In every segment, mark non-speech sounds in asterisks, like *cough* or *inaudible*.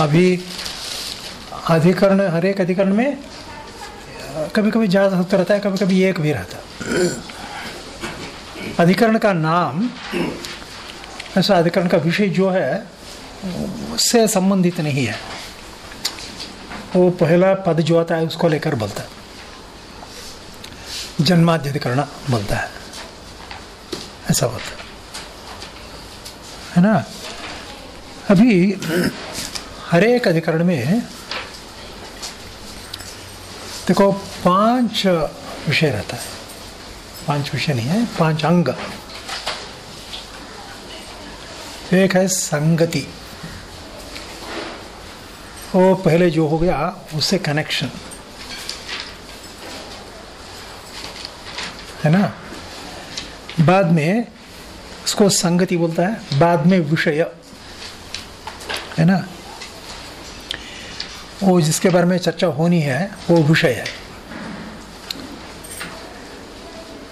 अभी अधिकरण हर एक अधिकरण में कभी कभी ज़्यादा सूत्र रहता है कभी कभी एक भी रहता है। अधिकरण का नाम, ऐसा अधिकरण का विषय जो है, उससे संबंधित नहीं है। वो पहला पद जो आता है, उसको लेकर बोलता है। जन्माद्य अधिकरण बोलता है। ऐसा है। है ना? अभी हर एक अधिकरण में देखो, पाँच विषय रहता है। पाँच विषय नहीं है, पाँच अंग। एक है संगति। वो पहले जो हो गया, उससे कनेक्शन है ना? बाद में उसको संगति बोलता है, बाद में विषय। है ना? वो जिसके बारे में चर्चा होनी है, वो विषय है।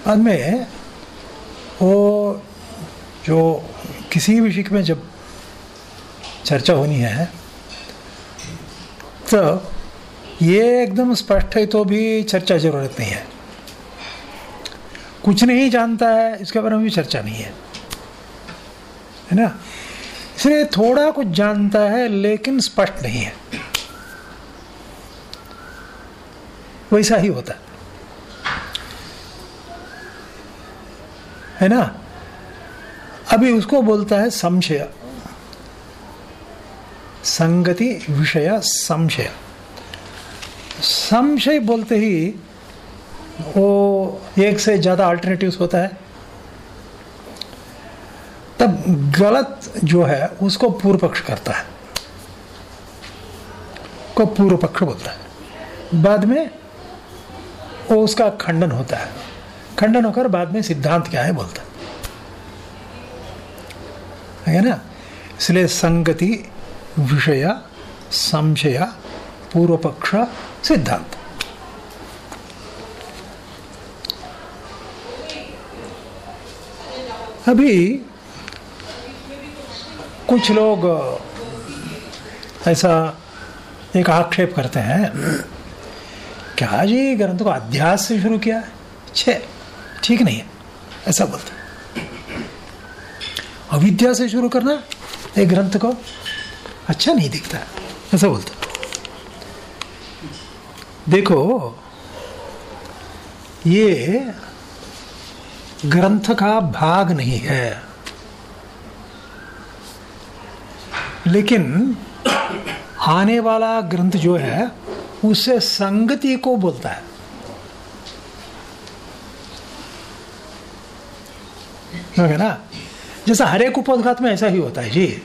बाद में वो जो किसी विषय में जब चर्चा होनी है तो ये एकदम स्पष्ट है तो भी चर्चा ज़रूरत नहीं है। कुछ नहीं जानता है, इसके बारे में भी चर्चा नहीं है। है ना? इसलिए थोड़ा कुछ जानता है, लेकिन स्पष्ट नहीं है। वैसा ही होता है। ना? अभी उसको बोलता है संशय। संगति विषय संशय। संशय बोलते ही वो एक से ज़्यादा अल्टरनेटिव्स होता है। तब गलत जो है, उसको पूर्व पक्ष करता है। को पूर्व पक्ष बोलता है। बाद में वो उसका खंडन होता है। खंडन होकर बाद में सिद्धांत क्या है बोलता है। ना? इसलिए संगति, विषय, संशय पूर्व पक्ष सिद्धांत। अभी कुछ लोग ऐसा एक आक्षेप करते हैं। क्या जी, ग्रंथ को अध्यास से शुरू किया छे। ठीक नहीं है। ऐसा बोलते अविद्या से शुरू करना एक ग्रंथ को अच्छा नहीं दिखता ऐसा बोलते देखो, ये ग्रंथ का भाग नहीं है। लेकिन आने वाला ग्रंथ जो है उससे संगति को बोलता है। है ना? जैसा हर एक उपोदघात में ऐसा ही होता है, जी।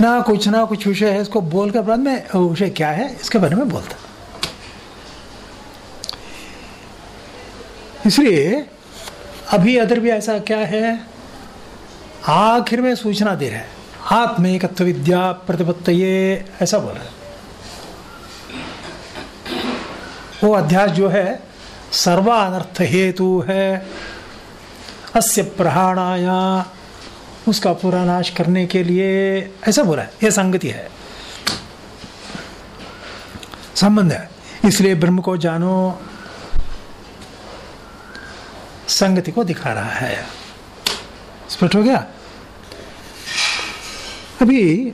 ना कुछ ना कुछ विषय है, इसको बोल के बाद में विषय क्या है, इसके बारे में बोलता। इसलिए अभी अदर भी ऐसा क्या है? आखिर में सूचना दे रहा है। आत्मेकत्व विद्या प्रतिपत्त ऐसा बोल रहा है। वो अध्यास जो है सर्वानर्थ हेतु है। अस्य प्रहाणाया, उसका पूरा नाश करने के लिए ऐसा बोला है यह संगति है। संबंध है। इसलिए ब्रह्म को जानो, संगति को दिखा रहा है। स्पष्ट हो गया? अभी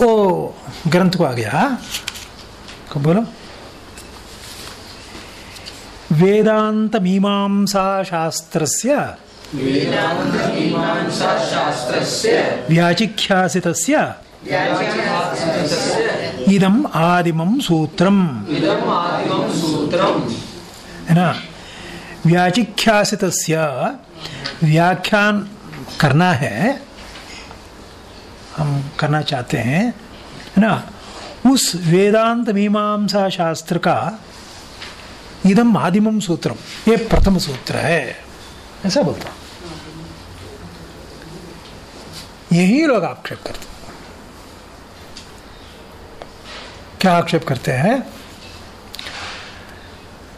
वो ग्रंथ को आ गया कब बोलो वेदांत मीमांसा शास्त्रस्य व्याचिख्यासितस्य इदम आदिमम सूत्रम है ना व्याचिख्यासित व्याख्यान करना है हम करना चाहते हैं, है ना? उस वेदांत मीमांसा शास्त्र का इदम आदिमम सूत्रम ये प्रथम सूत्र है। ऐसा बोलता यही लोग आक्षेप करते क्या आक्षेप करते हैं?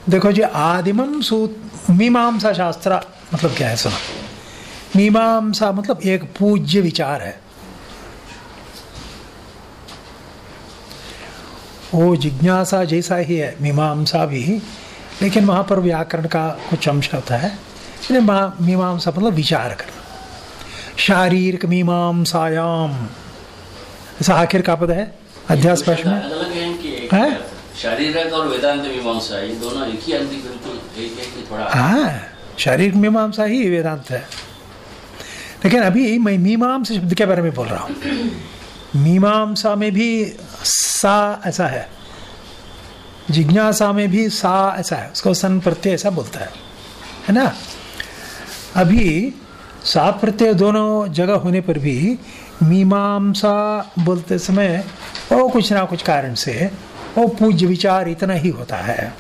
देखो जी आदिमम सूत्र मीमांसा शास्त्र मतलब क्या है सुना? मीमांसा मतलब एक पूज्य विचार है। वो जिज्ञासा जैसा ही है मीमांसा भी। लेकिन वहाँ पर व्याकरण का कुछ अंश होता है। मीमांसा मतलब विचार करना। शारीरिक मीमांसायाम। ऐसा आखिर का पद है? अध्यास में है शारीरिक और वेदांत मीमांसा ये दोनों एक ही बिल्कुल एक एक थोड़ा हाँ शारीरिक मीमांसा ही वेदांत है। लेकिन अभी मैं मीमांसा शब्द के बारे में बोल रहा हूँ। मीमांसा में भी सा ऐसा है। जिज्ञासा में भी सा ऐसा है। उसको सन प्रत्यय ऐसा बोलता है। है ना? अभी सा प्रत्यय दोनों जगह होने पर भी मीमांसा बोलते समय वो कुछ ना कुछ कारण से वो पूज्य विचार इतना ही होता है।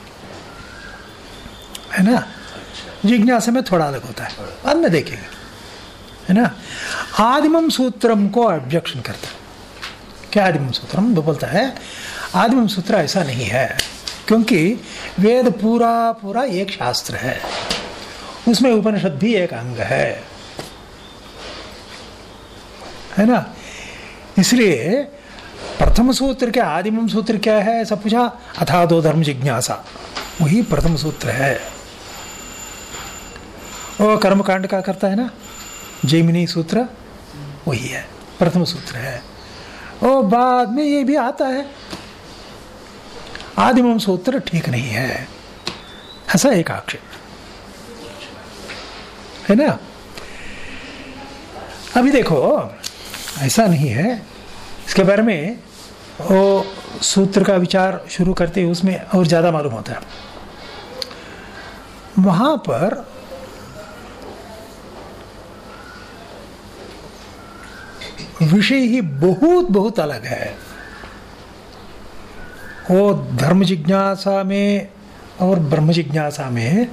है ना? जिज्ञासा में थोड़ा अलग होता है। बाद में देखेंगे। है ना? आदिमम सूत्रम को ऑब्जेक्शन करता है। क्या आदिमम सूत्रम वो बोलता है, आदिम सूत्र ऐसा नहीं है, क्योंकि वेद पूरा पूरा एक शास्त्र है। उसमें उपनिषद भी एक अंग है। है ना? इसलिए प्रथम सूत्र के आदिम सूत्र क्या है ऐसा पूछा? अथा दो धर्म जिज्ञासा। वही प्रथम सूत्र है। वो कर्मकांड का करता है ना? जैमिनी सूत्र, वही है। प्रथम सूत्र है। और बाद में ये भी आता है। आदिम सूत्र ठीक नहीं है। ऐसा एक आक्षेप। है ना? अभी देखो, ऐसा नहीं है। इसके बारे में वो सूत्र का विचार शुरू करते उसमें और ज़्यादा मालूम होता है। वहाँ पर विषय ही बहुत बहुत अलग है। वो धर्म जिज्ञासा में और ब्रह्म जिज्ञासा में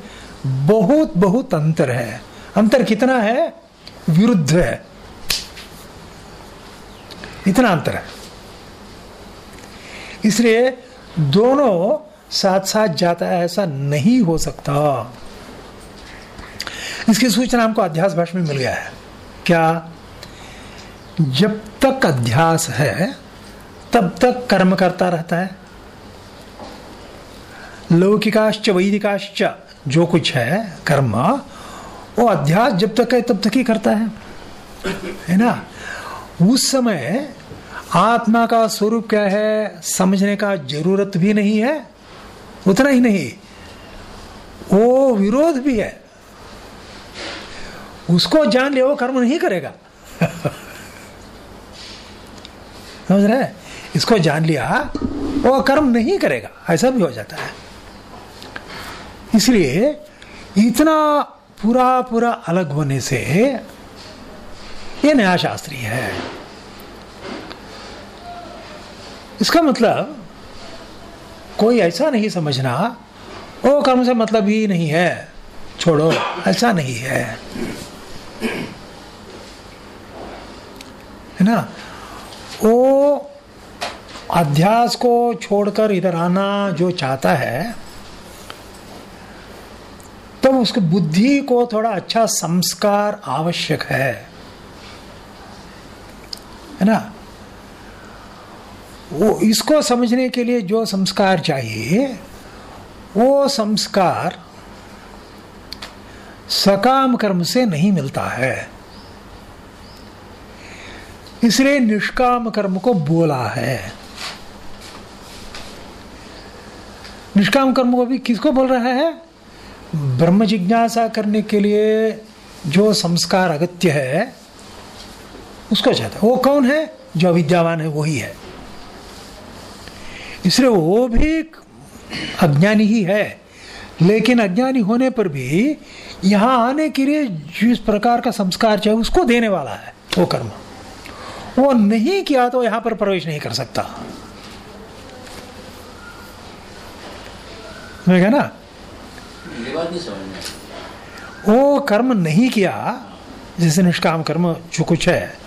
बहुत बहुत अंतर है। अंतर कितना है? विरुद्ध है। इतना अंतर है। इसलिए दोनों साथ साथ जाता है, ऐसा नहीं हो सकता। इसकी सूचना हमको अध्यास भाषा में मिल गया है। क्या? जब तक अध्यास है, तब तक कर्म करता रहता है। लौकिकाश्च, वैदिकाश्च, जो कुछ है, कर्म, वो अध्यास जब तक है, तब तक ही करता है। है ना? उस समय आत्मा का स्वरूप क्या है, समझने का ज़रूरत भी नहीं है, उतना ही नहीं, वो विरोध भी है। उसको जान ले, वो कर्म नहीं करेगा। *laughs* समझ रहे इसको जान लिया, वो कर्म नहीं करेगा, ऐसा भी हो जाता है। इसलिए इतना पूरा पूरा अलग होने से ये नया शास्त्री है। इसका मतलब कोई ऐसा नहीं समझना, वो कर्म से मतलब ही नहीं है। छोड़ो, ऐसा नहीं है। है ना? वो अध्यास को छोड़कर इधर आना जो चाहता है, तब तो उसकी बुद्धि को थोड़ा अच्छा संस्कार आवश्यक है। है ना? वो इसको समझने के लिए जो संस्कार चाहिए, वो संस्कार सकाम कर्म से नहीं मिलता है। इसलिए निष्काम कर्म को बोला है। निष्काम कर्म को भी किसको बोल रहा है? ब्रह्म जिज्ञासा करने के लिए जो संस्कार अगत्य है, उसको चाहता है। वो कौन है? जो अविद्यावान है, वही है। इसलिए वो भी अज्ञानी ही है। लेकिन अज्ञानी होने पर भी यहाँ आने के लिए जिस प्रकार का संस्कार चाहिए उसको देने वाला है, वो कर्म। वो नहीं किया तो यहाँ पर प्रवेश नहीं कर सकता। मैं ना वो कर्म नहीं किया जैसे निष्काम कर्म जो कुछ है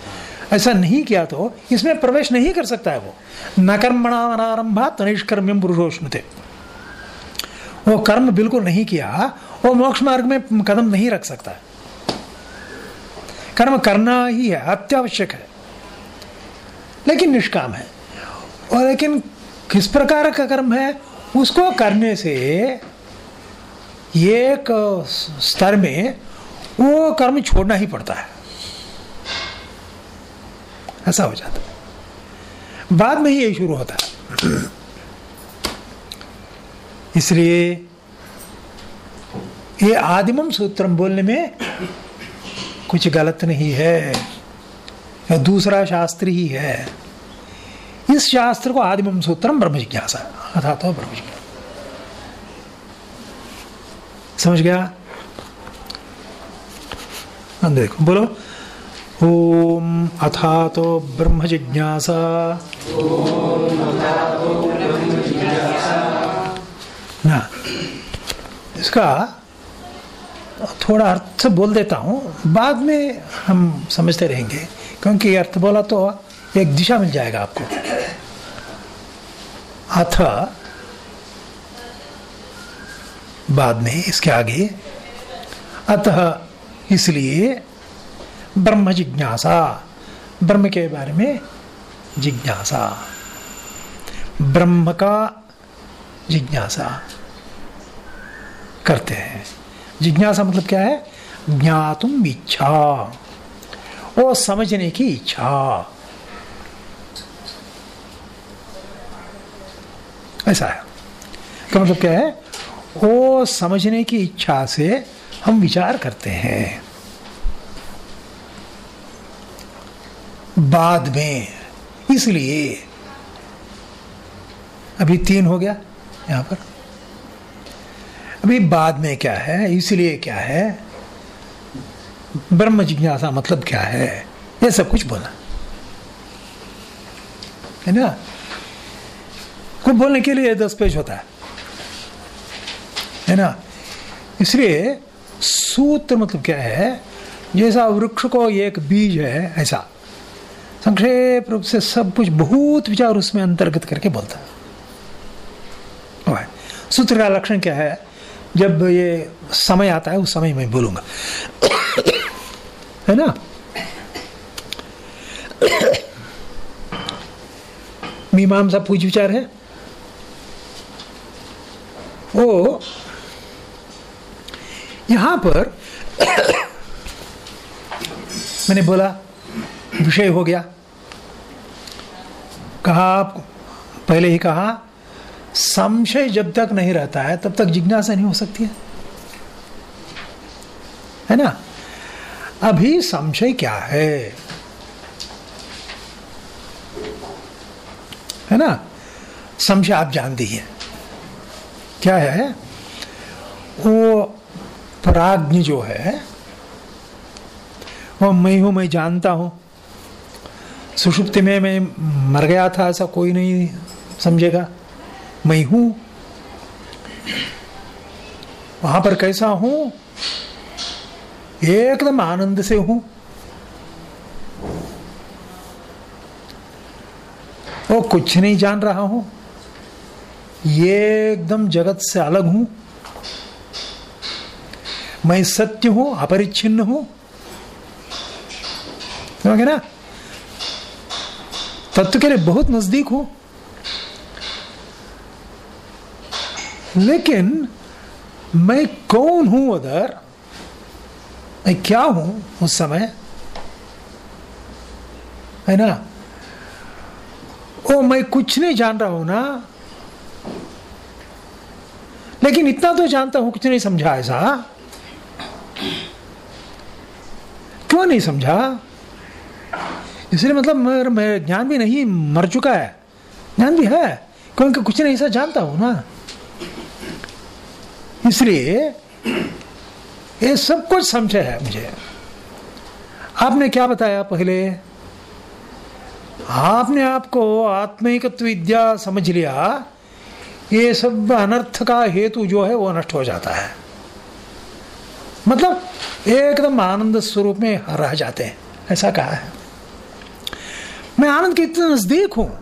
ऐसा नहीं किया तो इसमें प्रवेश नहीं कर सकता है वो। न कर्मणारंभा तनिष्कर्म्यम पुरुषोष्णुते। वो कर्म बिल्कुल नहीं किया वो मोक्ष मार्ग में कदम नहीं रख सकता। कर्म करना ही है अत्यावश्यक है। लेकिन निष्काम है। और लेकिन किस प्रकार का कर्म है? उसको करने से एक स्तर में वो कर्म छोड़ना ही पड़ता है। ऐसा हो जाता है। बाद में ही यही शुरू होता है। इसलिए ये आदिमम सूत्रम बोलने में कुछ गलत नहीं है। दूसरा शास्त्र ही है। इस शास्त्र को आदिम सूत्रम ब्रह्म जिज्ञासा। अथा तो ब्रह्म जिज्ञासा। समझ गया? हाँ, देखो बोलो। ओम अथा तो ब्रह्म जिज्ञासा। ना इसका थोड़ा अर्थ बोल देता हूँ। बाद में हम समझते रहेंगे। क्योंकि अर्थ बोला तो एक दिशा मिल जाएगा आपको। अथ, बाद में इसके आगे अतः इसलिए ब्रह्म जिज्ञासा, ब्रह्म के बारे में जिज्ञासा। ब्रह्म का जिज्ञासा करते हैं। जिज्ञासा मतलब क्या है? ज्ञातुम इच्छा। वो समझने की इच्छा। ऐसा है। का मतलब क्या है? वो समझने की इच्छा से हम विचार करते हैं। बाद में, इसलिए। अभी तीन हो गया यहाँ पर। अभी बाद में क्या है? इसलिए क्या है? ब्रह्म जिज्ञासा मतलब क्या है? ये सब कुछ बोला। है ना? कुछ बोलने के लिए दस पेज होता है। है ना? इसलिए सूत्र मतलब क्या है? जैसा वृक्ष को एक बीज है, ऐसा। संक्षेप रूप से सब कुछ बहुत विचार उसमें अंतर्गत करके बोलता है। सूत्र का लक्षण क्या है? जब ये समय आता है, उस समय मैं बोलूँगा। है ना? मीमांसा पूछ विचार है? वो यहाँ पर मैंने बोला, विषय हो गया। कहा आप पहले ही कहा, संशय जब तक नहीं रहता है, तब तक जिज्ञासा नहीं हो सकती है। है ना? अभी संशय क्या है? है ना? संशय आप जानती है क्या है? वो प्राज्ञ जो है, वो मैं हूँ, मैं जानता हूँ। सुषुप्ति में मैं मर गया था, ऐसा कोई नहीं समझेगा। मैं हूँ। वहाँ पर कैसा हूँ? एकदम आनंद से हूँ। वो कुछ नहीं जान रहा हूँ। ये एकदम जगत से अलग हूँ। मैं सत्य हूँ, अपरिच्छिन्न हूँ। समझे ना? तत्व के लिए बहुत नज़दीक हूँ। लेकिन मैं कौन हूँ उधर मैं क्या हूँ उस समय? है ना? ओ, मैं कुछ नहीं जान रहा हूँ ना। लेकिन इतना तो जानता हूँ, कुछ नहीं समझा ऐसा। क्यों नहीं समझा? इसलिए मतलब मैं ज्ञान भी नहीं मर चुका है। ज्ञान भी है, क्योंकि कुछ नहीं ऐसा जानता हूँ ना। इसलिए ये सब कुछ समझे है मुझे। आपने क्या बताया पहले? आपने आपको आत्मिक विद्या समझ लिया। ये सब अनर्थ का हेतु जो है वो नष्ट हो जाता है। मतलब एकदम आनंद स्वरूप में रह जाते हैं, ऐसा कहा है। मैं आनंद के इतने नज़दीक हूँ।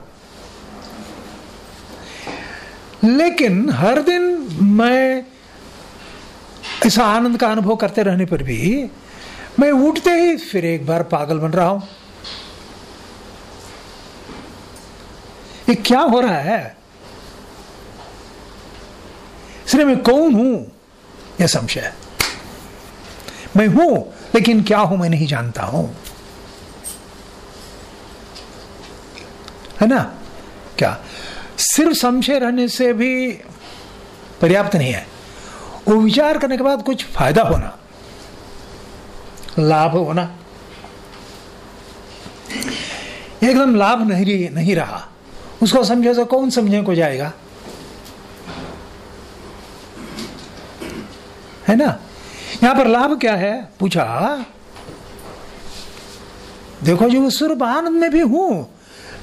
लेकिन हर दिन मैं ऐसा आनंद का अनुभव करते रहने पर भी मैं उठते ही फिर एक बार पागल बन रहा हूँ। ये क्या हो रहा है? इसलिए मैं कौन हूँ? यह संशय मैं हूँ, लेकिन क्या हूँ मैं नहीं जानता हूँ। है ना? क्या? सिर्फ़ संशय रहने से भी पर्याप्त नहीं है। वो विचार करने के बाद कुछ फ़ायदा होना, लाभ होना। एकदम लाभ नहीं नहीं रहा। उसको समझे तो कौन समझे को जाएगा? है ना? यहाँ पर लाभ क्या है? पूछा, देखो जो स्वरूप आनंद में भी हूँ,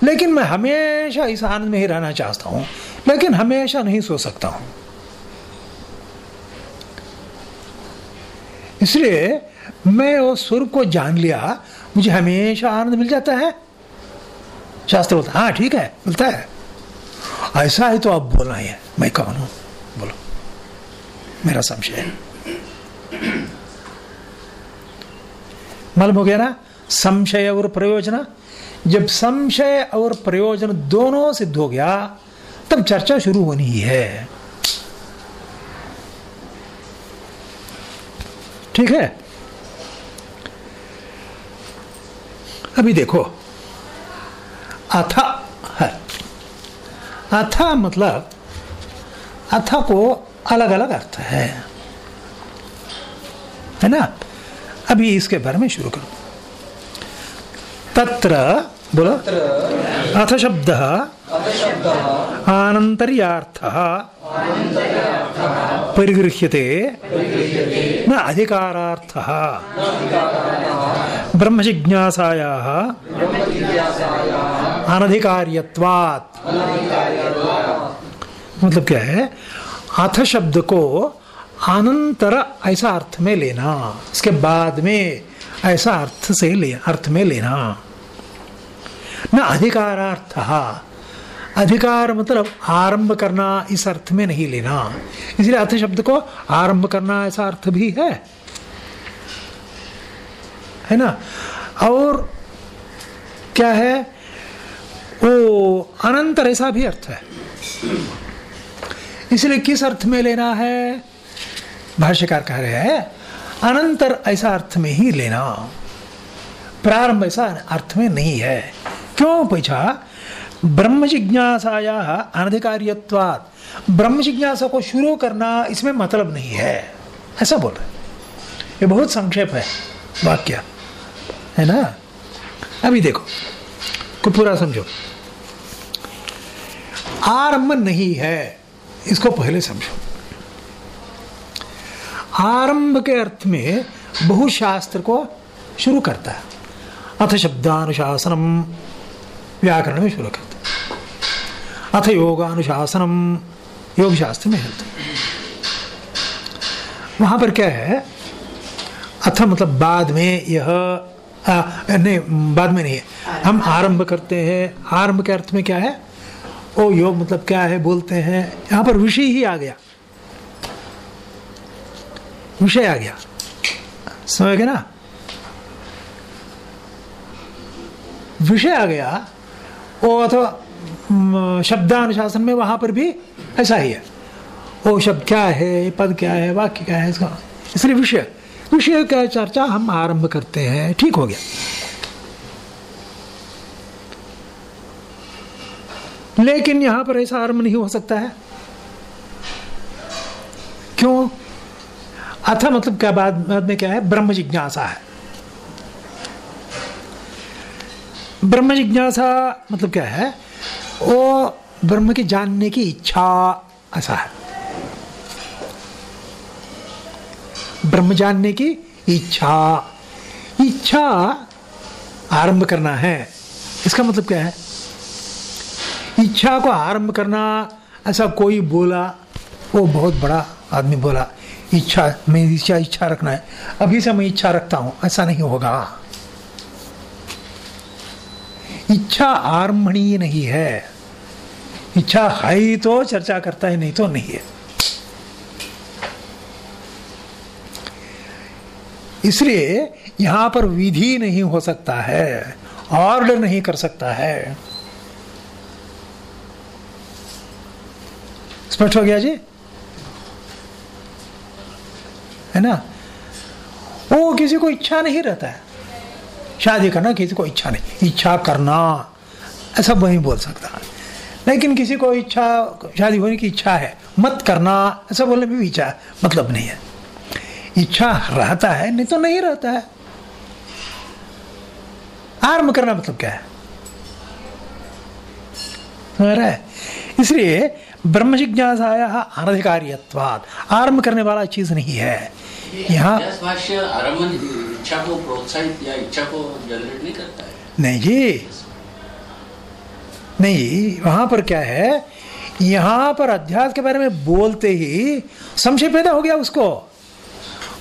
लेकिन मैं हमेशा इस आनंद में ही रहना चाहता हूँ, लेकिन हमेशा नहीं सो सकता हूँ। इसलिए मैं वो सुर को जान लिया, मुझे हमेशा आनंद मिल जाता है। शास्त्र बोलता हाँ ठीक है, मिलता है। ऐसा ही तो आप बोलना ही है। मैं कौन हूँ? बोलो। मेरा संशय मालूम हो गया ना? संशय और प्रयोजन। जब संशय और प्रयोजन दोनों सिद्ध हो गया, तब चर्चा शुरू होनी ही है। ठीक है? अभी देखो। अथा है अथा मतलब अथा को अलग अलग अर्थ है। है ना? अभी इसके बारे में शुरू करो। तत्र बोलो। अथ शब्द आनंतर्यार्थ परिगृह्यते। न अधिकारार्थ। ब्रह्म जिज्ञासाया अनधिकार्यत्वात्। मतलब क्या है? अथ शब्द को अनंतर ऐसा अर्थ में लेना। इसके बाद में ऐसा अर्थ से ले अर्थ में लेना। न अधिकारार्थ। अधिकार मतलब आरंभ करना इस अर्थ में नहीं लेना। इसलिए अर्थ शब्द को आरंभ करना ऐसा अर्थ भी है। है ना? और क्या है? वो अनंतर ऐसा भी अर्थ है। इसलिए किस अर्थ में लेना है? भाष्यकार कह रहे हैं, अनंतर ऐसा अर्थ में ही लेना। प्रारंभ ऐसा अर्थ में नहीं है। क्यों पूछा ब्रह्म जिज्ञासाया अनधिकार्यत्वात्। ब्रह्म जिज्ञासा को शुरू करना इसमें मतलब नहीं है। ऐसा बोल रहे ये बहुत संक्षेप है वाक्य। है ना? अभी देखो को पूरा समझो। आरंभ नहीं है, इसको पहले समझो। आरंभ के अर्थ में बहुशास्त्र को शुरू करता है। अथ शब्दानुशासनम। व्याकरण में शुरू करते है। अथ योगानुशासनम योग शास्त्र में हेल्थ वहाँ पर क्या है? अथ मतलब बाद में यह आ, नहीं बाद में नहीं है। हम आरंभ करते हैं। आरंभ के अर्थ में क्या है? ओ योग मतलब क्या है? बोलते हैं। यहाँ पर विषय ही आ गया। विषय आ गया। समझ गए ना? विषय आ गया। वो अथवा शब्दानुशासन में वहाँ पर भी ऐसा ही है। वो शब्द क्या है पद क्या है, वाक्य क्या है, इसका इसलिए विषय विषय का चर्चा हम आरंभ करते हैं। ठीक हो गया। लेकिन यहाँ पर ऐसा आरंभ नहीं हो सकता है। क्यों? अथ मतलब क्या बाद में क्या है? ब्रह्म जिज्ञासा है। ब्रह्म जिज्ञासा मतलब क्या है? वो ब्रह्म के जानने की इच्छा ऐसा है। ब्रह्म जानने की इच्छा। इच्छा आरंभ करना है। इसका मतलब क्या है? इच्छा को आरंभ करना, ऐसा कोई बोला, वो बहुत बड़ा आदमी बोला, इच्छा मैं इच्छा इच्छा रखना है। अभी से मैं इच्छा रखता हूँ। ऐसा नहीं होगा। इच्छा आरम्भणीय नहीं है। इच्छा है ही तो चर्चा करता है, नहीं तो नहीं है। इसलिए यहाँ पर विधि नहीं हो सकता है ऑर्डर नहीं कर सकता है। स्पष्ट हो गया जी? है ना? वो किसी को इच्छा नहीं रहता है। शादी करना, किसी को इच्छा नहीं। इच्छा करना, ऐसा वही बोल सकता। है लेकिन किसी को इच्छा, शादी होने की इच्छा है, मत करना, ऐसा बोलने भी इच्छा मतलब नहीं है। इच्छा रहता है, नहीं तो नहीं रहता है। आरंभ करना मतलब क्या है? इसलिए ब्रह्म जिज्ञासाया अनधिकारियवाद आरंभ करने वाला चीज़ नहीं है। यहाँ इच्छा को प्रोत्साहित या इच्छा को जनरेट नहीं करता है। नहीं जी। नहीं वहाँ पर क्या है? यहाँ पर अध्यास के बारे में बोलते ही संशय पैदा हो गया उसको।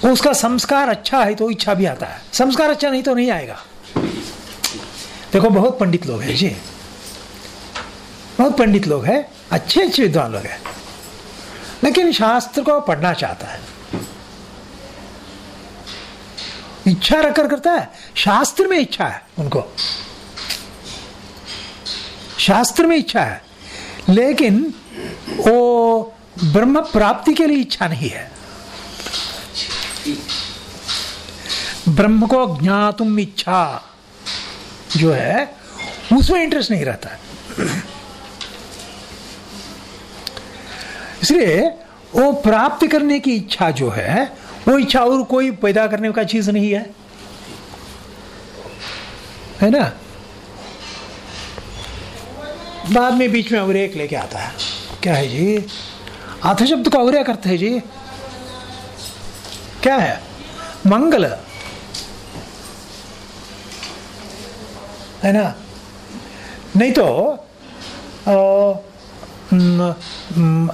उसका संस्कार अच्छा है तो इच्छा भी आता है। संस्कार अच्छा नहीं तो नहीं आएगा। देखो बहुत पंडित लोग हैं जी। बहुत पंडित लोग हैं अच्छे अच्छे विद्वान लोग हैं। लेकिन शास्त्र को पढ़ना चाहता है। इच्छा रखकर करता है। शास्त्र में इच्छा है उनको। शास्त्र में इच्छा है। लेकिन वो ब्रह्म प्राप्ति के लिए इच्छा नहीं है। ब्रह्म को ज्ञातुम इच्छा जो है, उसमें इंटरेस्ट नहीं रहता है। इसलिए वो प्राप्त करने की इच्छा जो है वो इच्छा और कोई पैदा करने का चीज़ नहीं है। है ना? बाद में बीच में अवरेक लेके आता है। क्या है जी? आथ शब्द को अवरय करते हैं जी। क्या है? मंगल। है ना? नहीं तो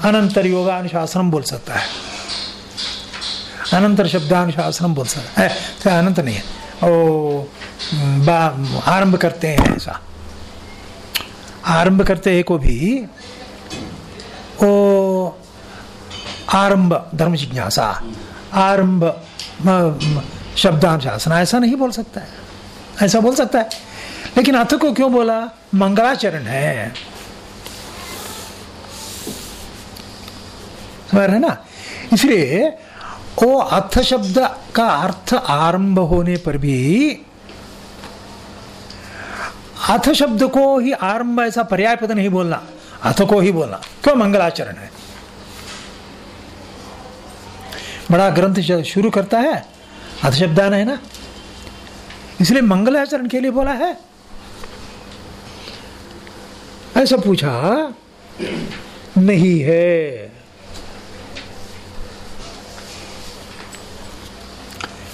अनंतर योगानुशासन बोल सकता है। अनंतर शब्दानुशासन बोल सकता है तो अनंत नहीं है। ओ आरंभ करते हैं ऐसा। आरंभ करते हैं को भी, ओ, आरंभ धर्म जिज्ञासा आरंभ शब्दानुशासन, ऐसा नहीं बोल सकता है। ऐसा बोल सकता है। लेकिन अथ को क्यों बोला? मंगलाचरण है। है ना? इसलिए वो अर्थ शब्द का अर्थ आरंभ होने पर भी अथ शब्द को ही आरंभ ऐसा पर्याय पद नहीं बोलना, अथ को ही बोलना। क्यों? मंगलाचरण है। बड़ा ग्रंथ शुरू करता है, अथ शब्दान है ना। इसलिए मंगलाचरण के लिए बोला है। ऐसा पूछा, नहीं है।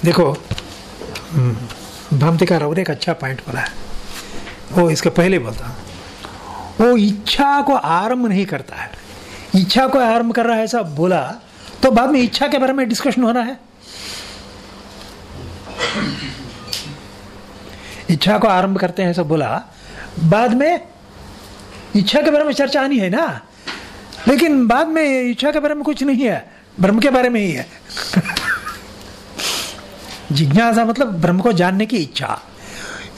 देखो हम्म, भामतिकार और एक अच्छा पॉइंट बोला है। वो इसके पहले बोलता वो इच्छा को आरंभ नहीं करता है। इच्छा को आरंभ कर रहा है ऐसा बोला तो बाद में इच्छा के बारे में डिस्कशन होना है। इच्छा को आरंभ करते हैं ऐसा बोला बाद में इच्छा के बारे में चर्चा आनी है ना? लेकिन बाद में इच्छा के बारे में कुछ नहीं है ब्रह्म के बारे में ही है। जिज्ञासा मतलब ब्रह्म को जानने की इच्छा।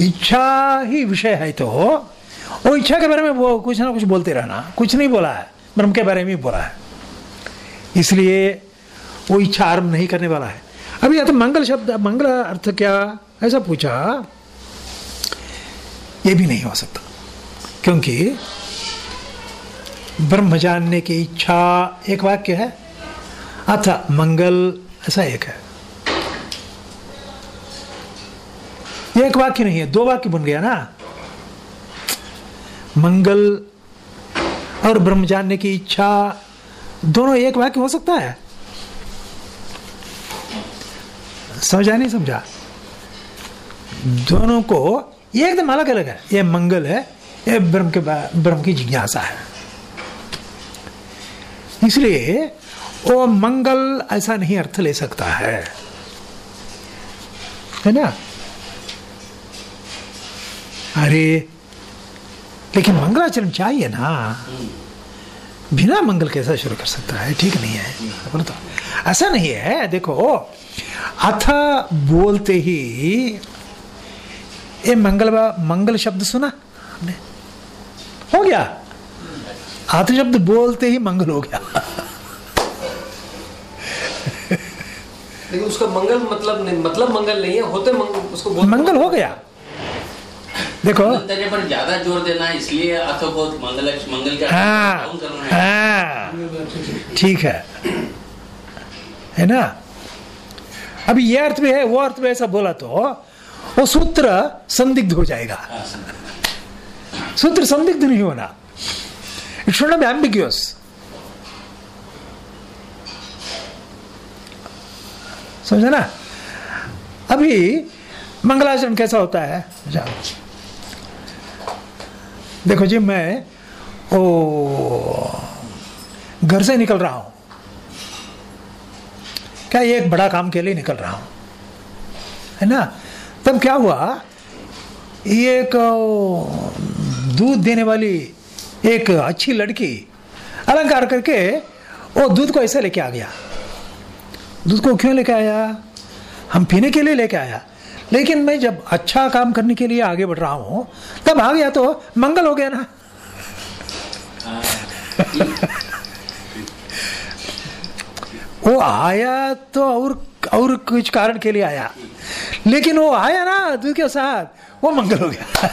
इच्छा ही विषय है तो वो इच्छा के बारे में वो कुछ ना कुछ बोलते रहना। कुछ नहीं बोला है, ब्रह्म के बारे में बोला है। इसलिए वो इच्छा आरंभ नहीं करने वाला है। अभी या तो मंगल शब्द, मंगल अर्थ क्या? ऐसा पूछा, ये भी नहीं हो सकता। क्योंकि ब्रह्म जानने की इच्छा एक वाक्य है अथ मंगल ऐसा एक है। एक वाक्य नहीं है, दो वाक्य बन गया ना। मंगल और ब्रह्म जानने की इच्छा, दोनों एक वाक्य हो सकता है। समझा नहीं समझा? दोनों को एकदम अलग अलग है। ये मंगल है, ये ब्रह्म के ब्रह्म की जिज्ञासा है। इसलिए वो मंगल ऐसा नहीं अर्थ ले सकता है। है ना? अरे लेकिन मंगलाचरण चाहिए ना। बिना मंगल कैसा शुरू कर सकता है ठीक नहीं है। बोलो तो। ऐसा नहीं है देखो अथ बोलते ही ये मंगल मंगल शब्द सुना? हमने। हो गया। अथ शब्द बोलते ही मंगल हो गया। लेकिन उसका मंगल मतलब नहीं मतलब मंगल नहीं है होते मंगल उसको बोलते मंगल हो गया। देखो। पर ज़्यादा ज़ोर देना इसलिए मंगल मंगल का हाँ है। ठीक है। है ना? अभी ये अर्थ में है वो अर्थ में ऐसा बोला तो वो सूत्र संदिग्ध हो जाएगा। हाँ, सूत्र संदिग्ध नहीं होना। इट शुड बी एम्बिग्यूस समझा ना? अभी मंगलाचरण कैसा होता है? जाओ। देखो जी, मैं, ओ, घर से निकल रहा हूँ। क्या ये एक बड़ा काम के लिए निकल रहा हूँ? है ना? तब क्या हुआ? ये एक दूध देने वाली एक अच्छी लड़की अलंकार करके वो दूध को ऐसे लेके आ गया। दूध को क्यों लेके आया? हम पीने के लिए लेके आया। लेकिन मैं जब अच्छा काम करने के लिए आगे बढ़ रहा हूँ तब आ गया तो मंगल हो गया ना। हाँ, *laughs* वो आया तो और और कुछ कारण के लिए आया। लेकिन वो आया ना दूध के साथ वो मंगल हो गया।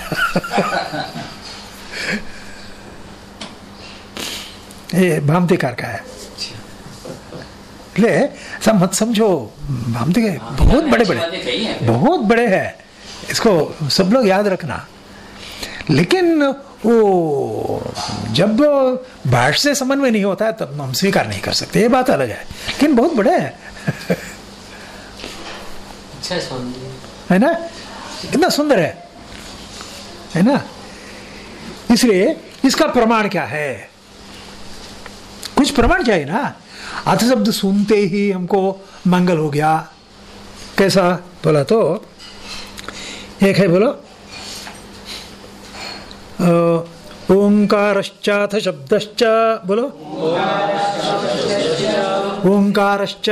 *laughs* ये भामतीकार का है। ले सब मत समझो। हम के बहुत बड़े बड़े। बहुत बड़े हैं। इसको सब लोग याद रखना। लेकिन वो जब भाष से समन्वय नहीं होता है तब हम स्वीकार नहीं कर सकते। ये बात अलग है। लेकिन बहुत बड़े हैं। अच्छा है ना? कितना सुंदर है। है ना? इसलिए इसका प्रमाण क्या है? कुछ प्रमाण चाहिए ना? अर्थ शब्द सुनते ही हमको मंगल हो गया। कैसा? बोला तो एक है बोलो। ओंकारश्चाथ शब्दश्च, बोलो। ओंकारश्च,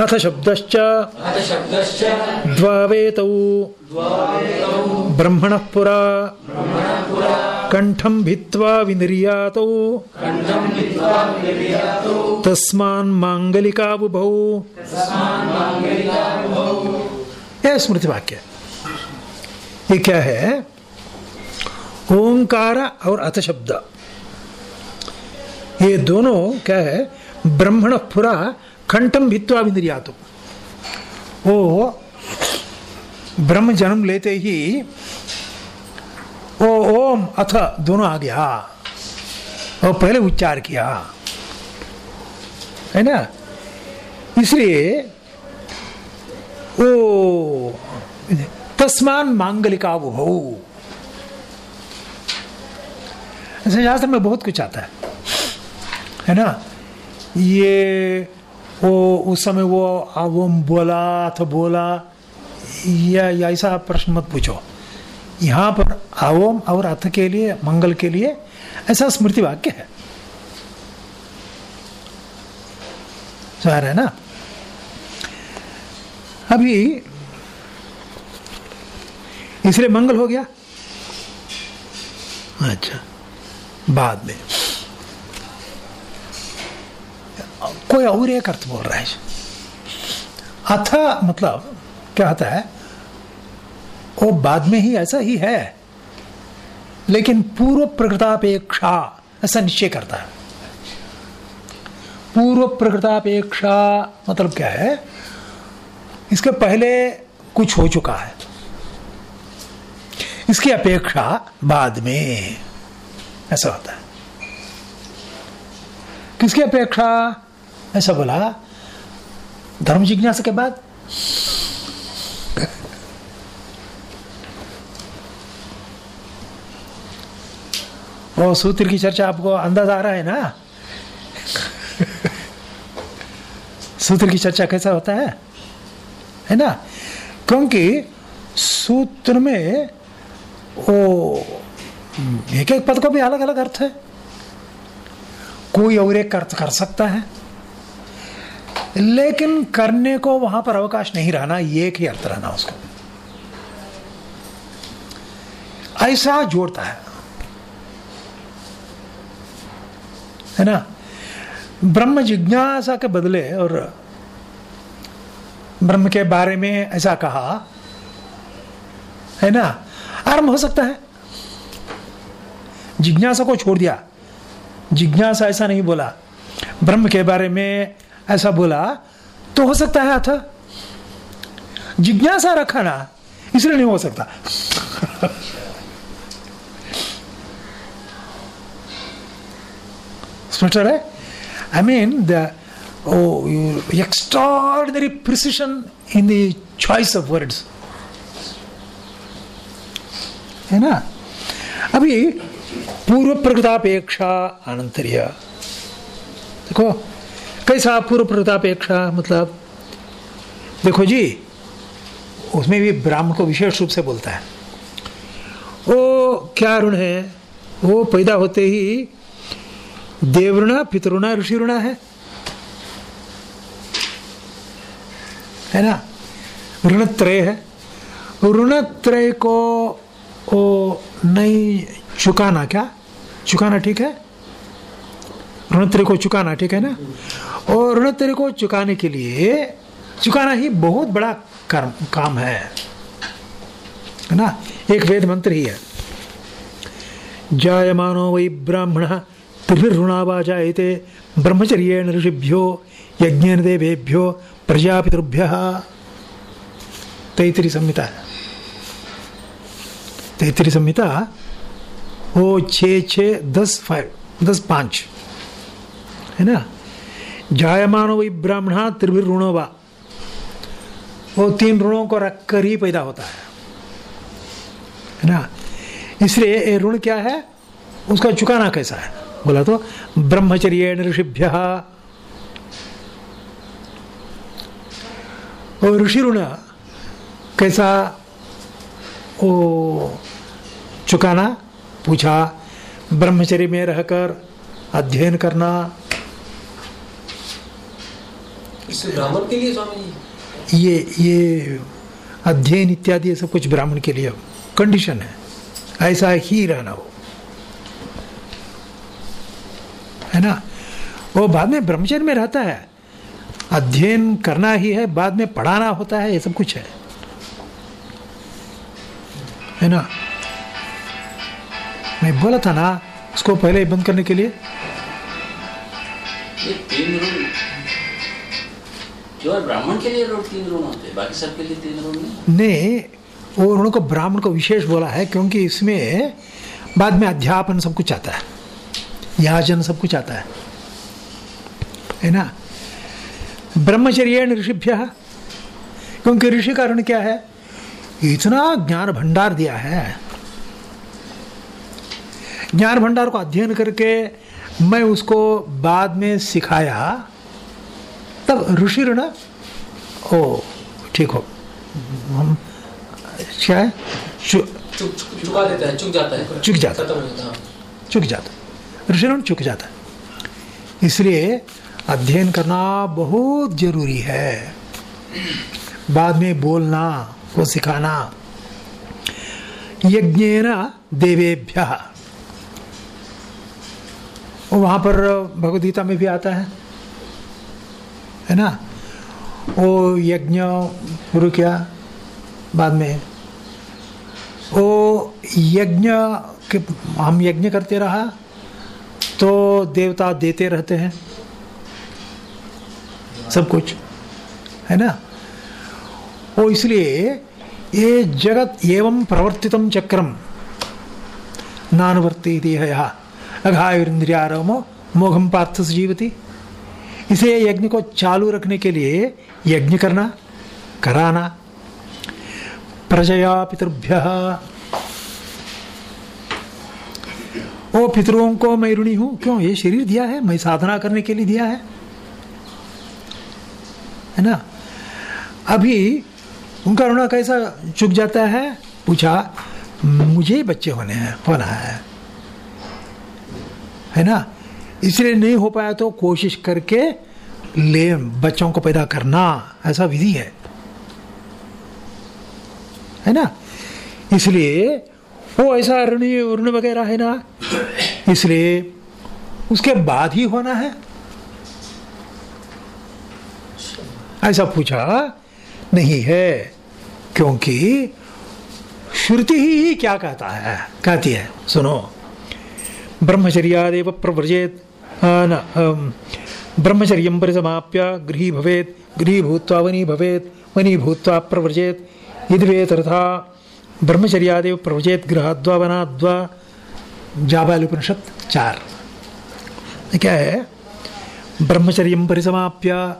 अथ शब्दश्च, द्वावेतौ, ब्रह्मणः पुरा। कंठं भित्त्वा विनिर्यातौ। तस्मान् मांगलिकाबुभौ यह स्मृति वाक्य। ये क्या है? ओंकार और अथ शब्द ये दोनों क्या है? ब्रह्मण पुरा कंठम भित्वा विनिर्यातो। वो ब्रह्म जन्म लेते ही ओ ओम, अथ दोनों आ गया। और पहले उच्चार किया। है ना? इसलिए, ओ, तस्मान मांगलिका ऐसे शास्त्र में बहुत कुछ आता है। है ना? ये, वो, उस समय वो वो बोला तो बोला या ऐसा प्रश्न मत पूछो। यहाँ पर आवोम और अर्थ के लिए मंगल के लिए ऐसा स्मृति वाक्य है। है ना? अभी इसलिए मंगल हो गया। अच्छा। बाद में। कोई और एक अर्थ बोल रहा है। अथ मतलब क्या होता है? वो बाद में ही ऐसा ही है। लेकिन पूर्व प्रकृतापेक्षा, ऐसा निश्चय करता है। पूर्व प्रकृतापेक्षा मतलब क्या है? इसके पहले कुछ हो चुका है। इसकी अपेक्षा बाद में ऐसा होता है। किसकी अपेक्षा? ऐसा बोला, धर्म जिज्ञासा के बाद। वो सूत्र की चर्चा आपको अंदाज आ रहा है ना? सूत्र की चर्चा कैसा होता है? है ना? क्योंकि सूत्र में वो एक एक पद को भी अलग अलग अर्थ है। कोई और एक अर्थ कर सकता है। लेकिन करने को वहाँ पर अवकाश नहीं रहना एक ही अर्थ रहना उसका। ऐसा जोड़ता है। है ना? ब्रह्म जिज्ञासा के बदले और ब्रह्म के बारे में ऐसा कहा, है ना? आरंभ हो सकता है। जिज्ञासा को छोड़ दिया। जिज्ञासा ऐसा नहीं बोला। ब्रह्म के बारे में ऐसा बोला तो हो सकता है अथ। जिज्ञासा रखा ना, इसलिए नहीं हो सकता। *laughs* स्पष्ट है I mean the extraordinary precision in the choice of words है ना अभी पूर्व प्रकृतापेक्षा अनंतरिया देखो कैसा पूर्व प्रकृतापेक्षा मतलब देखो जी उसमें भी ब्राह्मण को विशेष रूप से बोलता है वो क्या ऋण है वो पैदा होते ही देवऋण, पितृण ऋषि ऋणा है। है ना? ऋण त्रय है। ऋण त्रय को वो नहीं चुकाना क्या? चुकाना ठीक है? ऋणत्र को चुकाना ठीक है ना? और ऋणत्र को चुकाने के लिए चुकाना ही बहुत बड़ा कर्म, काम है। है ना? एक वेद मंत्र ही है। जायमानो वही ब्राह्मण त्रिभिर्ऋणावा जायते ब्रह्मचर्येण ऋषिभ्यो यज्ञेन देवेभ्यो प्रजापितृभ्य। तैतरी संहिता तैतरी संहिता वो छ छ दस फाइव, दस पाँच। है ना? जायमानो वही ब्राह्मण त्रिभिर ऋणो वा। वो तीन ऋणों को रखकर ही पैदा होता है। है ना? इसलिए ऋण क्या है? उसका चुकाना कैसा है? बोला तो ब्रह्मचर्य ऋषिभ्य। और ऋषि ऋण कैसा? वो चुकाना पूछा ब्रह्मचर्य में रहकर अध्ययन करना। ब्राह्मण के लिए स्वामी जी? ये ये अध्ययन इत्यादि ये सब कुछ ब्राह्मण के लिए कंडीशन है। ऐसा ही रहना हो। है ना? वो बाद में ब्रह्मचर्य में रहता है। अध्ययन करना ही है बाद में पढ़ाना होता है ये सब कुछ है। है ना? मैं बोला था ना उसको पहले ही बंद करने के लिए। ये तीन केवल ब्राह्मण के लिए तीन ऋण होते हैं बाकी सबके लिए तीन ऋण नहीं। वो उन्होंने ब्राह्मण को विशेष बोला है क्योंकि इसमें बाद में अध्यापन सब कुछ आता है। याजन सब कुछ आता है। है ना? ब्रह्मचर्य ऋषिभ्य। क्योंकि ऋषि का ऋण क्या है? इतना ज्ञान भंडार दिया है। ज्ञान भंडार को अध्ययन करके मैं उसको बाद में सिखाया। तब ऋषि ऋण ओ ठीक हो। हम क्या है? चुक चुक- चुका देता है चुक जाता है। चुक जाता है। खत्म जाता है। हाँ। चुक जाता है। इसलिए अध्ययन करना बहुत ज़रूरी है। बाद में बोलना को सिखाना। यज्ञेन देवेभ्य। वहाँ पर भगवदगीता में भी आता है। है ना? वो यज्ञ शुरू किया? बाद में। वो यज्ञ हम यज्ञ करते रहा। तो देवता देते रहते हैं। सब कुछ। है ना? वो इसलिए ये जगत एवं प्रवर्तितम चक्रम नानुवर्ती देहया। अघायुरिंद्रियारमो मोघम पार्थ जीवती। इसे यज्ञ को चालू रखने के लिए यज्ञ करना, कराना। प्रजया पितृभ्य। ओ पितरों को मैं ऋणी हूँ। क्यों? ये शरीर दिया है, मैं साधना करने के लिए दिया है। है ना? अभी उनका ऋण कैसा चुक जाता है? पूछा, मुझे बच्चे होने हैं होना है। है ना? इसलिए नहीं हो पाया तो कोशिश करके ले बच्चों को पैदा करना। ऐसा विधि है। है ना? इसलिए वो ऐसा ऋण ऋण वगैरह है ना? इसलिए उसके बाद ही होना है। ऐसा पूछा, नहीं है, क्योंकि श्रुति ही क्या कहता है? कहती है, सुनो, ब्रह्मचर्यादेव प्रव्रजेत न ब्रह्मचर्य परिसमाप्य गृही भवेत, गृही भूत्वा वनी भवेत, वनी भूत्वा प्रव्रजेत, यदि तथा ब्रह्मचर्यादेव प्रव्रजेत गृहाद्वा वनाद्वा जाबाल उपनिषद चार क्या है? ब्रह्मचर्य परिसमाप्य